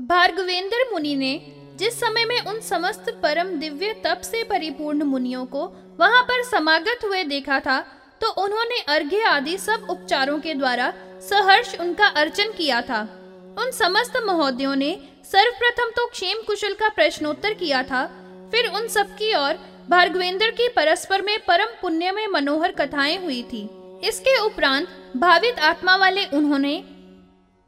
भार्गवेंद्र मुनि ने जिस समय में उन समस्त परम दिव्य तप से परिपूर्ण मुनियों को वहाँ पर समागत हुए देखा था तो उन्होंने अर्घ्य आदि सब उपचारों के द्वारा सहर्ष उनका अर्चन किया था। उन समस्त महोदयों ने सर्वप्रथम तो क्षेम कुशल का प्रश्नोत्तर किया था, फिर उन सबकी और भार्गवेंद्र की परस्पर में परम पुण्य में मनोहर कथाएँ हुई थी। इसके उपरांत भावित आत्मा वाले उन्होंने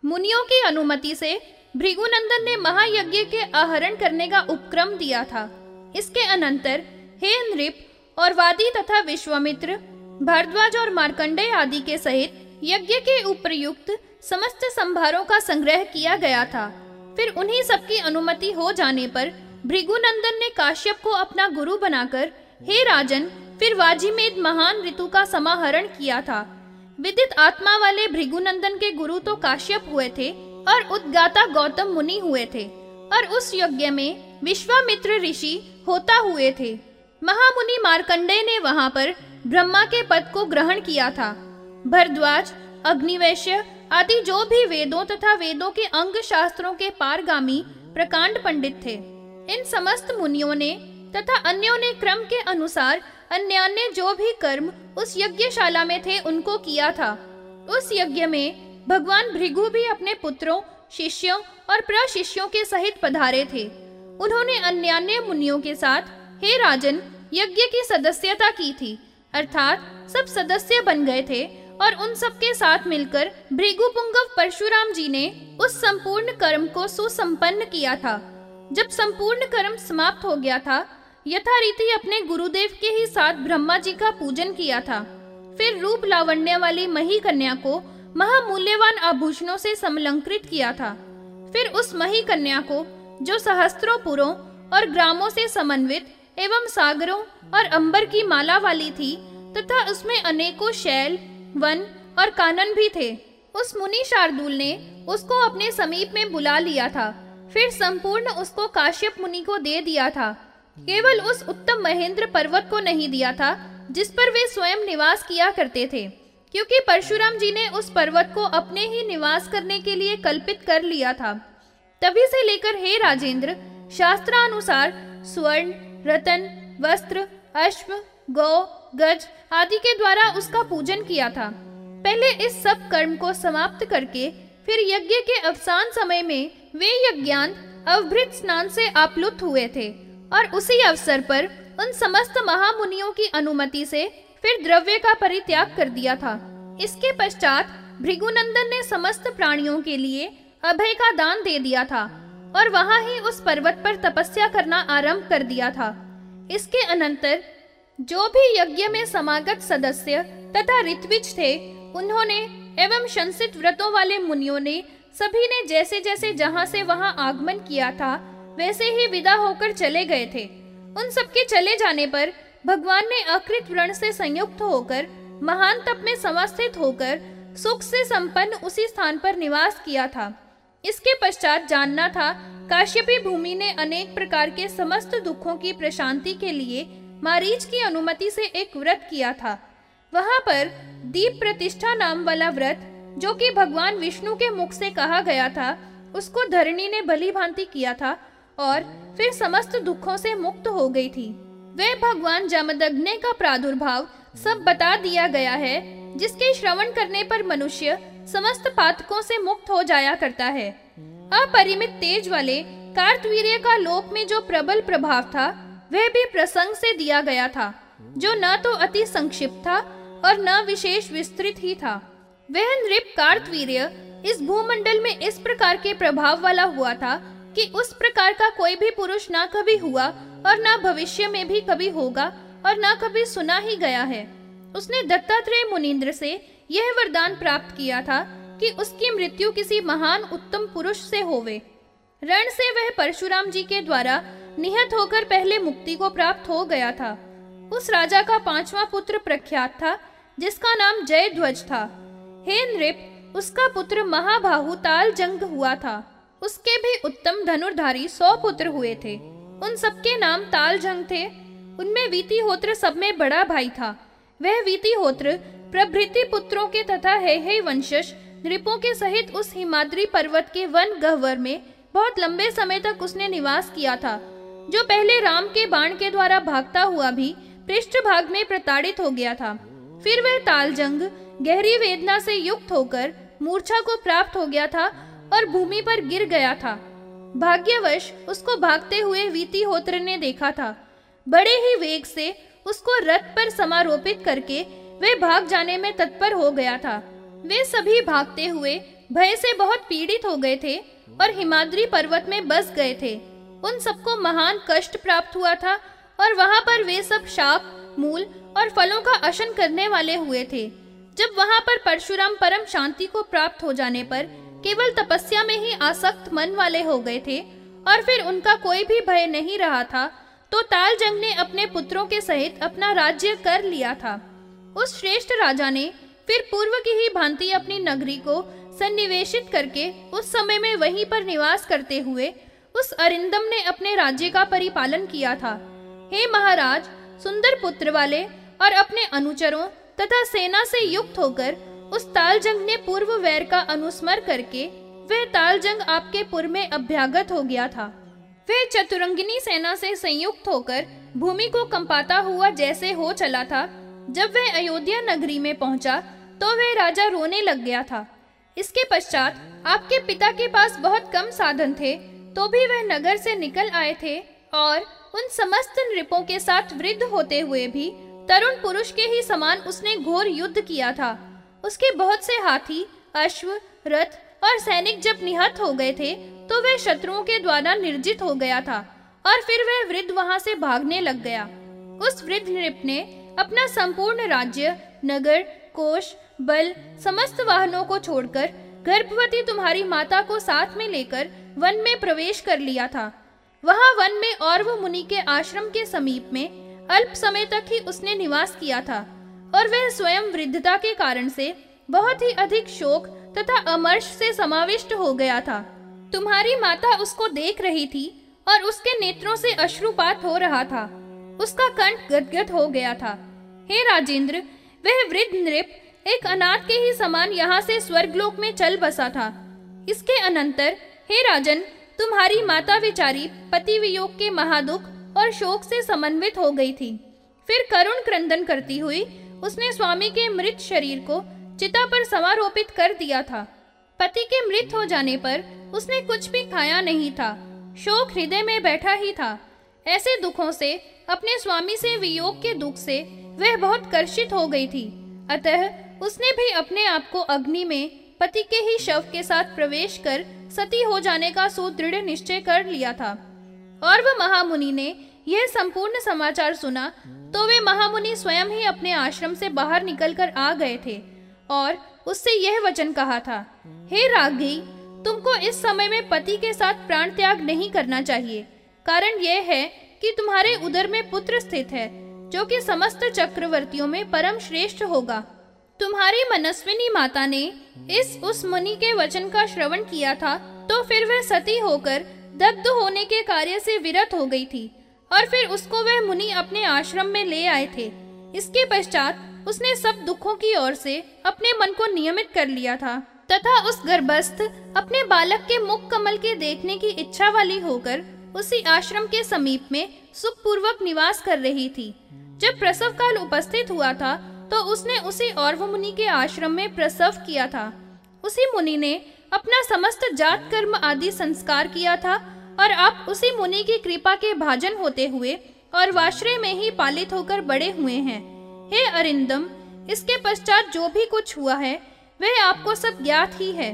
मुनियों की अनुमति से भृगुनंदन ने महायज्ञ के आहरण करने का उपक्रम दिया था। इसके अनंतर हे नृप और वादी तथा विश्वामित्र, भारद्वाज और मार्कंडेय आदि के सहित यज्ञ के उपयुक्त समस्त संभारों का संग्रह किया गया था। फिर उन्हीं सबकी अनुमति हो जाने पर भृगुनंदन ने काश्यप को अपना गुरु बनाकर हे राजन, फिर वाजीमेद महान ऋतु का समाहरण किया था। विदित आत्मा वाले भृगुनंदन के गुरु तो काश्यप हुए थे और उद्गाता गौतम मुनि हुए थे, और उस यज्ञ में विश्वामित्र ऋषि होता हुए थे। महामुनि मार्कंडेय ने वहाँ पर ब्रह्मा के पद को ग्रहण किया था। भरद्वाज, अग्निवैश्य आदि जो भी वेदों तथा वेदों के अंग शास्त्रों के पारगामी प्रकांड पंडित थे। इन समस्त मुनियों ने तथा अन्यों ने क्रम के अनुसार अन्य जो भी कर्म उस यज्ञशाला में थे उनको किया था। उस यज्ञ में भगवान भृगु भी अपने पुत्रों, शिष्यों और प्रशिष्यों के सहित पधारे थे। उन्होंने अन्य मुनियों के साथ हे राजन यज्ञ की सदस्यता की थी, अर्थात सब सदस्य बन गए थे और उन सब के साथ मिलकर भृगु पुंगव परशुराम जी ने उस संपूर्ण कर्म को सुसंपन्न किया था। जब संपूर्ण कर्म समाप्त हो गया था, यथारीति अपने गुरुदेव के ही साथ ब्रह्मा जी का पूजन किया था। फिर रूप लावण्य वाली मही कन्या को महामूल्यवान आभूषणों से समलंकृत किया था। फिर उस मही कन्या को, जो सहस्त्रों पुरों और ग्रामों से समन्वित एवं सागरों और अंबर की माला वाली थी, तथा उसमें अनेकों शैल, वन और कानन भी थे। उस मुनि शार्दुल ने उसको अपने समीप में बुला लिया था। फिर संपूर्ण उसको काश्यप मुनि को दे दिया था। केवल उस उत्तम महेंद्र पर्वत को नहीं दिया था, जिस पर वे स्वयं निवास किया करते थे। क्योंकि परशुराम जी ने उस पर्वत को अपने ही निवास करने के लिए कल्पित कर लिया था। तभी से लेकर हे राजेंद्र, शास्त्रानुसार स्वर्ण, रतन, वस्त्र, अश्व, गौ, गज आदि के द्वारा उसका पूजन किया था। पहले इस सब कर्म को समाप्त करके फिर यज्ञ के अवसान समय में वे यज्ञान अवभृत स्नान से आप्लुत हुए थे और उसी अवसर पर उन समस्त महामुनियों की अनुमति से फिर द्रव्य का परित्याग कर दिया था। इसके पश्चात भृगुनंदन ने समस्त प्राणियों के लिए अभय का दान दे दिया था और वहाँ ही उस पर्वत पर तपस्या करना आरंभ कर दिया था। इसके अनंतर जो भी यज्ञ में समागत सदस्य तथा ऋत्विज थे, उन्होंने एवं शंसित व्रतों वाले मुनियों ने सभी ने जैसे जैसे जहाँ से वहाँ आगमन किया था, वैसे ही विदा होकर चले गए थे। उन सबके चले जाने पर भगवान ने अकृत व्रण से संयुक्त होकर, महान तप में समस्थित होकर, सुख से संपन्न उसी स्थान पर निवास किया था। इसके पश्चात जानना था, काश्यपी भूमि ने अनेक प्रकार के समस्त दुखों की प्रशांति के लिए मारीच की अनुमति से एक व्रत किया था। वहाँ पर दीप प्रतिष्ठा नाम वाला व्रत, जो कि भगवान विष्णु के मुख से कहा गया था, उसको धरणी ने भली भांति किया था और फिर समस्त दुखों से मुक्त हो गई थी। वह भगवान जमदग्नि का प्रादुर्भाव सब बता दिया गया है, जिसके श्रवण करने पर मनुष्य समस्त पातकों से मुक्त हो जाया करता है। अपरिमित तेज वाले कार्तवीर्य का लोक में जो प्रबल प्रभाव था, वह भी प्रसंग से दिया गया था, जो न तो अति संक्षिप्त था और न विशेष विस्तृत ही था। वह नृप कार्तवीर्य इस भूमंडल में इस प्रकार के प्रभाव वाला हुआ था कि उस प्रकार का कोई भी पुरुष ना कभी हुआ और ना भविष्य में भी कभी होगा और ना कभी सुना ही गया है। उसने दत्तात्रेय मुनिंद्र से यह वरदान प्राप्त किया था कि उसकी मृत्यु किसी महान उत्तम पुरुष से होवे। रण से वह परशुराम जी के द्वारा निहत होकर पहले मुक्ति को प्राप्त हो गया था। उस राजा का पांचवा पुत्र प्रख्यात था, जिसका नाम जय ध्वज था। हे नृप, उसका पुत्र महाबाहु ताल जंग हुआ था। उसके भी उत्तम धनुर्धारी सौ पुत्र हुए थे। उन सबके नाम तालजंग थे। उनमें वीति होत्र सब में बड़ा भाई था। वह वीति होत्र प्रभृति पुत्रों के तथा हे हे वंशज, नृपों के सहित उस हिमाद्री पर्वत के वन गहवर में बहुत लंबे समय तक उसने निवास किया था, जो पहले राम के बाण के द्वारा भागता हुआ भी पृष्ठ भाग में प्रताड़ित हो गया था। फिर वह तालजंग गहरी वेदना से युक्त होकर मूर्छा को प्राप्त हो गया था और भूमि पर गिर गया था। भाग्यवश उसको भागते हुए वीति होत्र ने देखा था। बड़े ही वेग से उसको रथ पर समारोपित करके वे भाग जाने में तत्पर हो गया था। वे सभी भागते हुए भय से बहुत पीड़ित हो गए थे और हिमाद्री पर्वत में बस गए थे। उन सबको महान कष्ट प्राप्त हुआ था और वहाँ पर वे सब शाप, मूल और फलों का अशन करने वाले हुए थे। जब वहाँ पर परशुराम परम शांति को प्राप्त हो जाने पर केवल तपस्या में ही आसक्त मन वाले हो गए थे, और फिर उनका कोई भी भय नहीं रहा था तो तालजंग ने अपने पुत्रों के सहित अपना राज्य कर लिया था। उस श्रेष्ठ राजा ने फिर पूर्व की ही भांति अपनी नगरी को सन्निवेशित करके उस समय में वहीं पर निवास करते हुए उस अरिंदम ने अपने राज्य का परिपालन किया था। हे महाराज, सुंदर पुत्र वाले और अपने अनुचरों तथा सेना से युक्त होकर उस तालजंग ने पूर्व वैर का अनुस्मर करके, वह तालजंग आपके पुर में अभ्यागत हो गया था। वह चतुरंगिनी सेना से संयुक्त होकर भूमि को कंपाता हुआ जैसे हो चला था, जब वह अयोध्या नगरी में पहुँचा तो वह राजा रोने लग गया था। इसके पश्चात आपके पिता के पास बहुत कम साधन थे तो भी वह नगर से निकल आए थे और उन समस्त नृपों के साथ वृद्ध होते हुए भी तरुण पुरुष के ही समान उसने घोर युद्ध किया था। उसके बहुत से हाथी, अश्व, रथ और सैनिक जब निहत हो गए थे तो वह शत्रुओं के द्वारा निर्जित हो गया था और फिर वह वृद्ध वहाँ से भागने लग गया। उस वृद्ध नृप ने अपना संपूर्ण राज्य, नगर, कोष, बल, समस्त वाहनों को छोड़कर गर्भवती तुम्हारी माता को साथ में लेकर वन में प्रवेश कर लिया था। वहाँ वन में और वो मुनि के आश्रम के समीप में अल्प समय तक ही उसने निवास किया था। और वह स्वयं वृद्धता के कारण से बहुत ही अधिक शोक तथा अमर्ष से समाविष्ट हो गया था। तुम्हारी माता उसको देख रही थी और उसके नेत्रों से अश्रुपात हो रहा था। उसका कंठ गदगद हो गया था। हे राजेंद्र, वह वृद्ध नृप एक अनाथ के ही समान यहाँ से स्वर्गलोक में चल बसा था। इसके अनंतर, हे राजन, तुम्हारी माता विचारी पति वियोग के महादुख और शोक से समन्वित हो गई थी। फिर करुण क्रंदन करती हुई उसने स्वामी के मृत शरीर को चिता पर समारोपित कर दिया था। पति के मृत हो जाने पर उसने कुछ भी खाया नहीं था। शोक हृदय में बैठा ही था। ऐसे दुखों से, अपने स्वामी से वियोग के दुख से वह बहुत कर्षित हो गई थी। अतः उसने भी अपने आप को अग्नि में पति के ही शव के साथ प्रवेश कर सती हो जाने का सुदृढ़ निश्चय कर लिया था। और वह महामुनि ने यह संपूर्ण समाचार सुना तो वे महामुनि स्वयं ही अपने आश्रम से बाहर निकलकर आ गए थे, और उससे यह वचन कहा था, हे रागी, तुमको इस समय में पति के साथ प्राण त्याग नहीं करना चाहिए। कारण यह है कि तुम्हारे उदर में पुत्र स्थित है, जो कि समस्त चक्रवर्तियों में परम श्रेष्ठ होगा। तुम्हारी मनस्विनी माता ने इस उस मुनि के वचन का श्रवण किया था तो फिर वह सती होकर दग्ध होने के कार्य से विरत हो गई थी। और फिर उसको वह मुनि अपने आश्रम में ले आए थे। इसके पश्चात उसने सब दुखों की ओर से अपने मन को नियमित कर लिया था। तथा उस गर्भस्थ अपने बालक के मुख कमल के देखने की इच्छा वाली होकर उसी आश्रम के समीप में सुखपूर्वक निवास कर रही थी। जब प्रसव काल उपस्थित हुआ था तो उसने उसी और मुनि के आश्रम में प्रसव किया था। उसी मुनि ने अपना समस्त जात कर्म आदि संस्कार किया था और आप उसी मुनि की कृपा के भाजन होते हुए और वाश्रय में ही पालित होकर बड़े हुए हैं। हे अरिंदम, इसके पश्चात जो भी कुछ हुआ है, वह आपको सब ज्ञात ही है।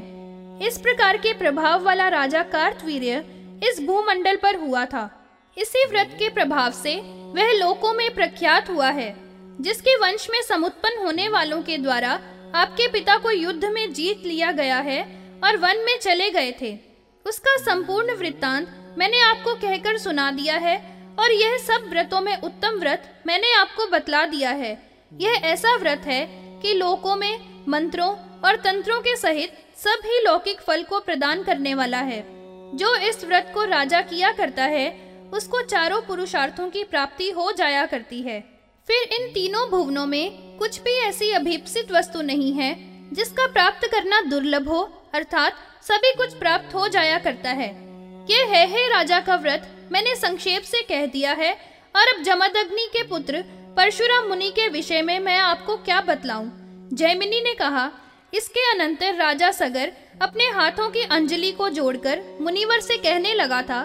इस प्रकार के प्रभाव वाला राजा कार्तवीर्य इस भूमंडल पर हुआ था। इसी व्रत के प्रभाव से वह लोकों में प्रख्यात हुआ है, जिसके वंश में समुत्पन्न होने वालों के द्वारा आपके पिता को युद्ध में जीत लिया गया है और वन में चले गए थे। उसका संपूर्ण वृत्तांत मैंने आपको कहकर सुना दिया है, और यह सब व्रतों में उत्तम व्रत मैंने आपको बतला दिया है। यह ऐसा व्रत है कि लोकों में, मंत्रों और तंत्रों के सहित सभी लौकिक फल को प्रदान करने वाला है। जो इस व्रत को राजा किया करता है, उसको चारों पुरुषार्थों की प्राप्ति हो जाया करती है। फिर इन तीनों भुवनों में कुछ भी ऐसी अभिप्सित वस्तु नहीं है, जिसका प्राप्त करना दुर्लभ हो, अर्थात सभी कुछ प्राप्त हो जाया करता है। ये है हे राजा का व्रत मैंने संक्षेप से कह दिया है, और अब जमदग्नि के पुत्र परशुराम मुनि के विषय में मैं आपको क्या बतलाऊं? जयमिनी ने कहा, इसके अनंतर राजा सगर अपने हाथों की अंजलि को जोड़कर मुनिवर से कहने लगा था।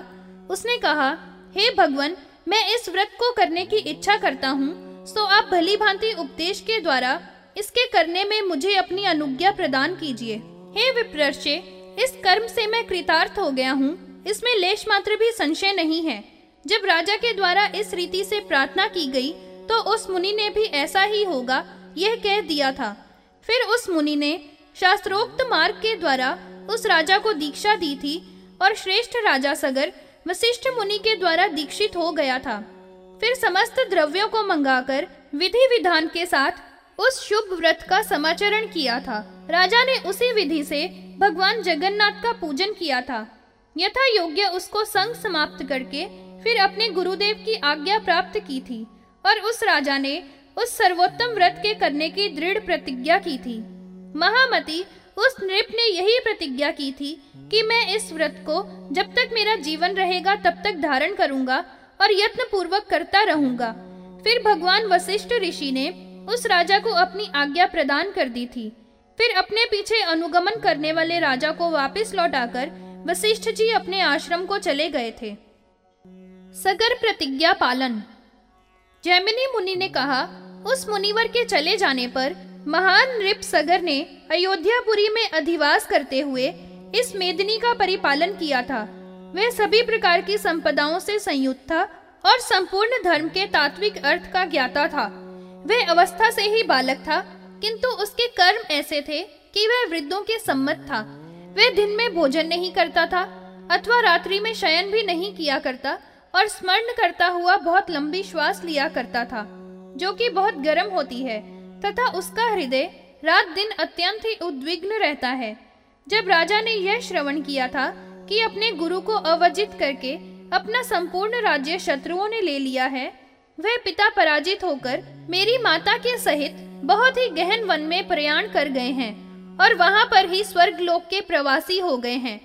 उसने कहा, हे भगवान, मैं इस व्रत को करने की इच्छा करता हूँ तो आप भली भांति उपदेश के द्वारा इसके करने में मुझे अपनी अनुज्ञा प्रदान कीजिए। हे विप्रश्चे इस कर्म से मैं कृतार्थ हो गया हूँ। इसमें लेश मात्र भी संशय नहीं है। जब राजा के द्वारा इस रीति से प्रार्थना की गई तो उस मुनि ने भी ऐसा ही होगा, यह कह दिया था। फिर उस मुनि ने शास्त्रोक्त मार्ग के द्वारा उस राजा को दीक्षा दी थी और श्रेष्ठ राजा सगर वशिष्ठ मुनि के द्वारा दीक्षित हो गया था। फिर समस्त द्रव्यों को मंगाकर विधि विधान के साथ उस शुभ व्रत का समाचरण किया था। राजा ने उसी विधि से भगवान जगन्नाथ का पूजन किया था। यथा योग्य उसको संग समाप्त करके फिर अपने गुरुदेव की आज्ञा प्राप्त की थी और उस राजा ने उस सर्वोत्तम व्रत के करने की दृढ़ प्रतिज्ञा की थी। महामती उस नृप ने यही प्रतिज्ञा की थी कि मैं इस व्रत को जब तक मेरा जीवन रहेगा तब तक धारण करूँगा और यत्न पूर्वक करता रहूँगा। फिर भगवान वशिष्ठ ऋषि ने उस राजा को अपनी आज्ञा प्रदान कर दी थी। फिर अपने पीछे अनुगमन करने वाले राजा को वापस लौटाकर वशिष्ठ जी अपने आश्रम को चले गए थे। सगर प्रतिज्ञा पालन। जैमिनी मुनि ने कहा, उस मुनिवर के चले जाने पर महान नृप सगर ने अयोध्यापुरी में अधिवास करते हुए इस मेदनी का परिपालन किया था। वह सभी प्रकार की संपदाओं से संयुक्त था और संपूर्ण धर्म के तात्विक अर्थ का ज्ञाता था। वह अवस्था से ही बालक था किंतु उसके कर्म ऐसे थे कि वह वृद्धों के सम्मत था। वह दिन में भोजन नहीं करता था, अथवा रात्रि में शयन भी नहीं किया करता और स्मरण करता हुआ बहुत लंबी श्वास लिया करता था, जो कि बहुत गर्म होती है, तथा उसका हृदय रात दिन अत्यंत ही उद्विग्न रहता है। जब राजा ने यह श्रवण किया था कि अपने गुरु को अवजित करके अपना संपूर्ण राज्य शत्रुओं ने ले लिया है, वह पिता पराजित होकर मेरी माता के सहित बहुत ही गहन वन में प्रयाण कर गए हैं और वहाँ पर ही स्वर्ग लोक के प्रवासी हो गए हैं।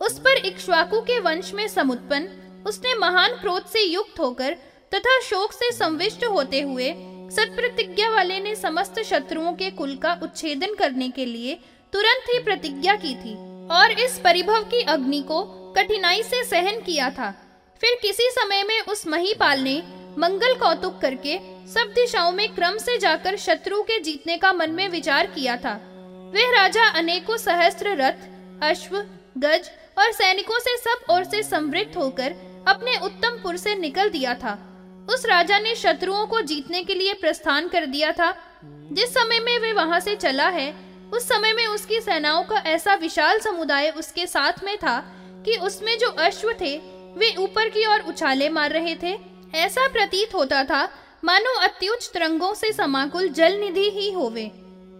उस पर इक्ष्वाकु के वंश में समुत्पन्न, उसने महान क्रोध से युक्त होकर तथा शोक से संविष्ट होते हुए सत्प्रतिज्ञा वाले ने समस्त शत्रुओं के कुल का उच्छेदन करने के लिए तुरंत ही प्रतिज्ञा की थी और इस परिभव की अग्नि को कठिनाई से सहन किया था। फिर किसी समय में उस महीपाल ने मंगल कौतुक करके सब दिशाओं में क्रम से जाकर शत्रु के जीतने का मन में विचार किया था। वह राजा अनेकों सहस्त्र रथ, अश्व, गज और सैनिकों से सब ओर से समृद्ध होकर अपने उत्तम पुर से निकल दिया था। उस राजा ने शत्रुओं को जीतने के लिए प्रस्थान कर दिया था। जिस समय में वे वहाँ से चला है, उस समय में उसकी सेनाओं का ऐसा विशाल समुदाय उसके साथ में था कि उसमें जो अश्व थे, वे ऊपर की ओर उछाले मार रहे थे ऐसा प्रतीत होता था, मानो अत्युच्च तरंगों से समाकुल जल निधि ही होवे।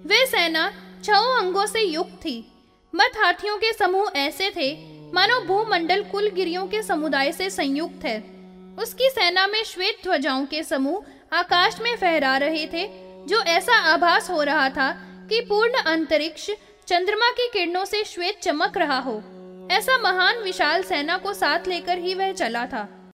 वे सेना छो अंगों से युक्त थी। मत हाथियों के समूह ऐसे थे, मानो भूमंडल कुल गिरियों के समुदाय से संयुक्त है। उसकी सेना में श्वेत ध्वजाओं के समूह आकाश में फहरा रहे थे, जो ऐसा आभास हो रहा था कि पूर्ण अंतरिक्ष चंद्रमा की किरणों से श्वेत चमक रहा हो। ऐसा महान विशाल सेना को साथ लेकर ही वह चला था।